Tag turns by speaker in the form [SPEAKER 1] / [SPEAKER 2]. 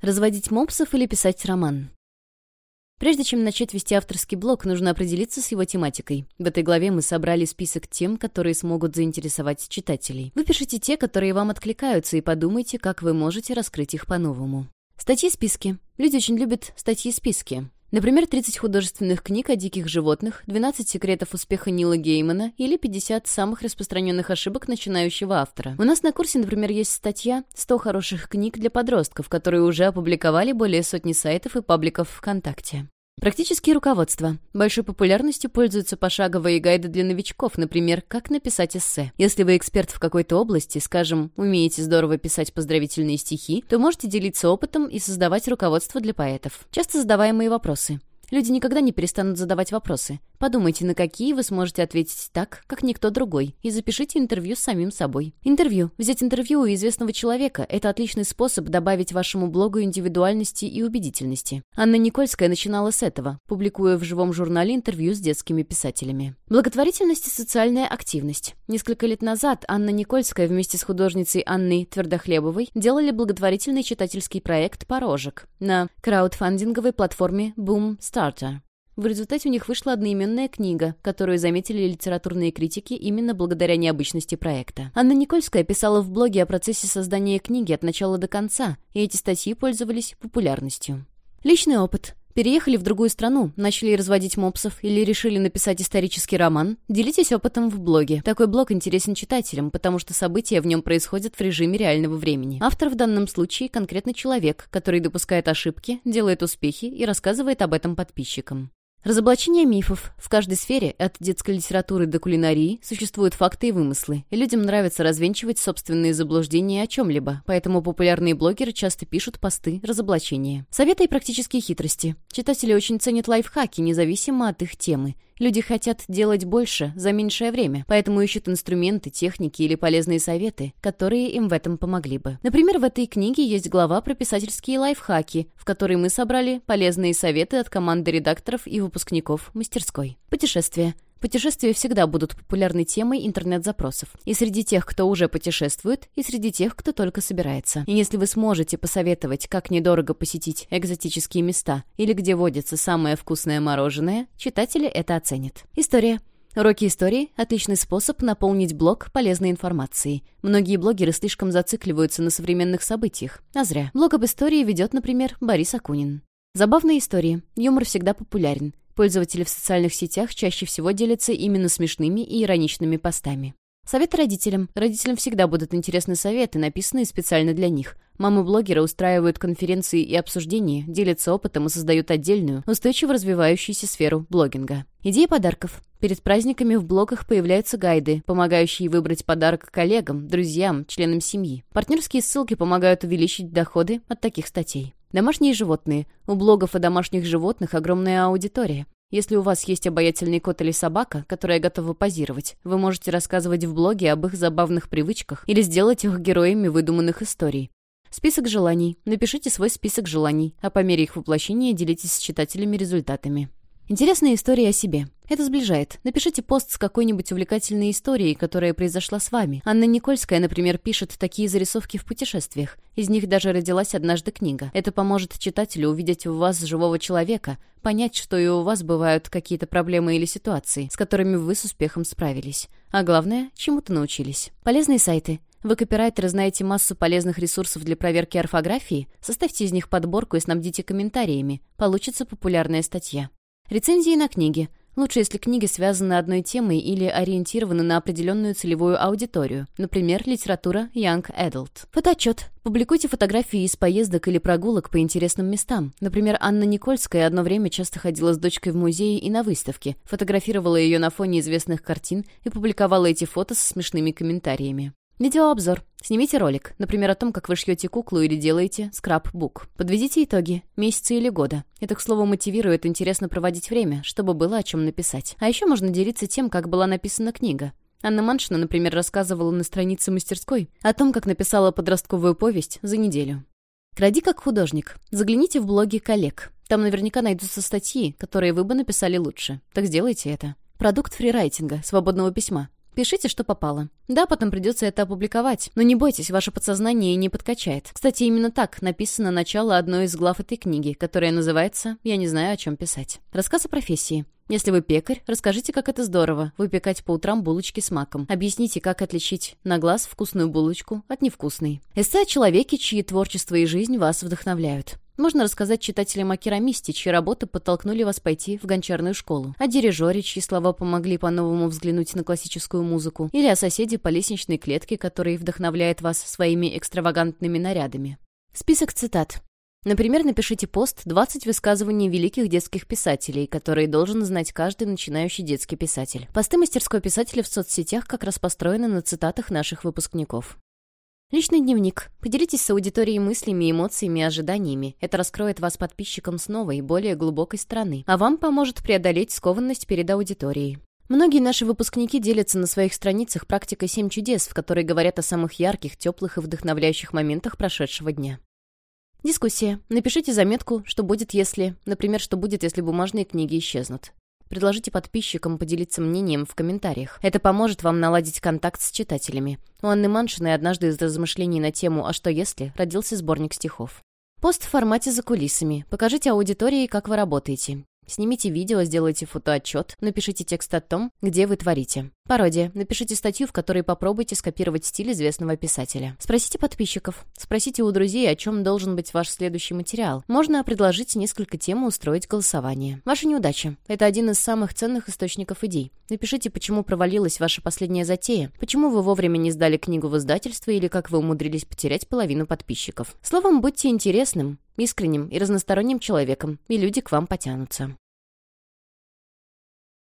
[SPEAKER 1] Разводить мопсов или писать роман? Прежде чем начать вести авторский блог, нужно определиться с его тематикой. В этой главе мы собрали список тем, которые смогут заинтересовать читателей. Выпишите те, которые вам откликаются, и подумайте, как вы можете раскрыть их по-новому. Статьи-списки. Люди очень любят статьи-списки. Например, 30 художественных книг о диких животных, 12 секретов успеха Нила Геймана или 50 самых распространенных ошибок начинающего автора. У нас на курсе, например, есть статья «100 хороших книг для подростков», которые уже опубликовали более сотни сайтов и пабликов ВКонтакте. Практические руководства. Большой популярностью пользуются пошаговые гайды для новичков, например, как написать эссе. Если вы эксперт в какой-то области, скажем, умеете здорово писать поздравительные стихи, то можете делиться опытом и создавать руководство для поэтов. Часто задаваемые вопросы. Люди никогда не перестанут задавать вопросы. Подумайте, на какие вы сможете ответить так, как никто другой, и запишите интервью с самим собой. Интервью. Взять интервью у известного человека – это отличный способ добавить вашему блогу индивидуальности и убедительности. Анна Никольская начинала с этого, публикуя в живом журнале интервью с детскими писателями. Благотворительность и социальная активность. Несколько лет назад Анна Никольская вместе с художницей Анной Твердохлебовой делали благотворительный читательский проект «Порожек» на краудфандинговой платформе Boom Starter. В результате у них вышла одноименная книга, которую заметили литературные критики именно благодаря необычности проекта. Анна Никольская писала в блоге о процессе создания книги от начала до конца, и эти статьи пользовались популярностью. Личный опыт. Переехали в другую страну, начали разводить мопсов или решили написать исторический роман? Делитесь опытом в блоге. Такой блог интересен читателям, потому что события в нем происходят в режиме реального времени. Автор в данном случае конкретный человек, который допускает ошибки, делает успехи и рассказывает об этом подписчикам. Разоблачение мифов. В каждой сфере, от детской литературы до кулинарии, существуют факты и вымыслы, и людям нравится развенчивать собственные заблуждения о чем-либо, поэтому популярные блогеры часто пишут посты разоблачения. Советы и практические хитрости. Читатели очень ценят лайфхаки, независимо от их темы. Люди хотят делать больше за меньшее время, поэтому ищут инструменты, техники или полезные советы, которые им в этом помогли бы. Например, в этой книге есть глава про писательские лайфхаки, в которой мы собрали полезные советы от команды редакторов и выпускников мастерской. Путешествия. Путешествия всегда будут популярной темой интернет-запросов. И среди тех, кто уже путешествует, и среди тех, кто только собирается. И если вы сможете посоветовать, как недорого посетить экзотические места или где водится самое вкусное мороженое, читатели это оценят. История. Уроки истории – отличный способ наполнить блог полезной информацией. Многие блогеры слишком зацикливаются на современных событиях. А зря. Блог об истории ведет, например, Борис Акунин. Забавные истории. Юмор всегда популярен. Пользователи в социальных сетях чаще всего делятся именно смешными и ироничными постами. Советы родителям. Родителям всегда будут интересны советы, написанные специально для них. Мамы-блогеры устраивают конференции и обсуждения, делятся опытом и создают отдельную, устойчиво развивающуюся сферу блогинга. Идеи подарков. Перед праздниками в блогах появляются гайды, помогающие выбрать подарок коллегам, друзьям, членам семьи. Партнерские ссылки помогают увеличить доходы от таких статей. Домашние животные. У блогов о домашних животных огромная аудитория. Если у вас есть обаятельный кот или собака, которая готова позировать, вы можете рассказывать в блоге об их забавных привычках или сделать их героями выдуманных историй. Список желаний. Напишите свой список желаний, а по мере их воплощения делитесь с читателями результатами. Интересная история о себе. Это сближает. Напишите пост с какой-нибудь увлекательной историей, которая произошла с вами. Анна Никольская, например, пишет такие зарисовки в путешествиях. Из них даже родилась однажды книга. Это поможет читателю увидеть в вас живого человека, понять, что и у вас бывают какие-то проблемы или ситуации, с которыми вы с успехом справились. А главное, чему-то научились. Полезные сайты. Вы, копирайтеры, знаете массу полезных ресурсов для проверки орфографии? Составьте из них подборку и снабдите комментариями. Получится популярная статья. Рецензии на книги. Лучше, если книги связаны одной темой или ориентированы на определенную целевую аудиторию, например, литература Young Adult. Фотоотчет. Публикуйте фотографии из поездок или прогулок по интересным местам. Например, Анна Никольская одно время часто ходила с дочкой в музеи и на выставки, фотографировала ее на фоне известных картин и публиковала эти фото со смешными комментариями. Видеообзор. Снимите ролик, например, о том, как вы шьете куклу или делаете скраб-бук. Подведите итоги, месяцы или года. Это, к слову, мотивирует интересно проводить время, чтобы было о чем написать. А еще можно делиться тем, как была написана книга. Анна Маншина, например, рассказывала на странице мастерской о том, как написала подростковую повесть за неделю. Кради как художник. Загляните в блоги коллег. Там наверняка найдутся статьи, которые вы бы написали лучше. Так сделайте это. Продукт фрирайтинга, свободного письма. Пишите, что попало. Да, потом придется это опубликовать. Но не бойтесь, ваше подсознание не подкачает. Кстати, именно так написано начало одной из глав этой книги, которая называется «Я не знаю, о чем писать». Рассказ о профессии. Если вы пекарь, расскажите, как это здорово — выпекать по утрам булочки с маком. Объясните, как отличить на глаз вкусную булочку от невкусной. Эссе о человеке, чьи творчество и жизнь вас вдохновляют. Можно рассказать читателям о керамисте, чьи работы подтолкнули вас пойти в гончарную школу, о дирижере, чьи слова помогли по-новому взглянуть на классическую музыку, или о соседе по лестничной клетке, который вдохновляет вас своими экстравагантными нарядами. Список цитат. Например, напишите пост «20 высказываний великих детских писателей», которые должен знать каждый начинающий детский писатель. Посты мастерской писателя в соцсетях как раз построены на цитатах наших выпускников. Личный дневник. Поделитесь с аудиторией мыслями, эмоциями и ожиданиями. Это раскроет вас подписчикам с новой, более глубокой стороны, а вам поможет преодолеть скованность перед аудиторией. Многие наши выпускники делятся на своих страницах практикой «Семь чудес», в которой говорят о самых ярких, теплых и вдохновляющих моментах прошедшего дня. Дискуссия. Напишите заметку, что будет, если... Например, что будет, если бумажные книги исчезнут. Предложите подписчикам поделиться мнением в комментариях. Это поможет вам наладить контакт с читателями. У Анны Маншиной однажды из размышлений на тему «А что если?» родился сборник стихов. Пост в формате «За кулисами». Покажите аудитории, как вы работаете. Снимите видео, сделайте фотоотчет, напишите текст о том, где вы творите. Пародия. Напишите статью, в которой попробуйте скопировать стиль известного писателя. Спросите подписчиков. Спросите у друзей, о чем должен быть ваш следующий материал. Можно предложить несколько тем и устроить голосование. Ваша неудача. Это один из самых ценных источников идей. Напишите, почему провалилась ваша последняя затея, почему вы вовремя не сдали книгу в издательство или как вы умудрились потерять половину подписчиков. Словом, будьте интересным, искренним и разносторонним человеком, и люди к вам потянутся.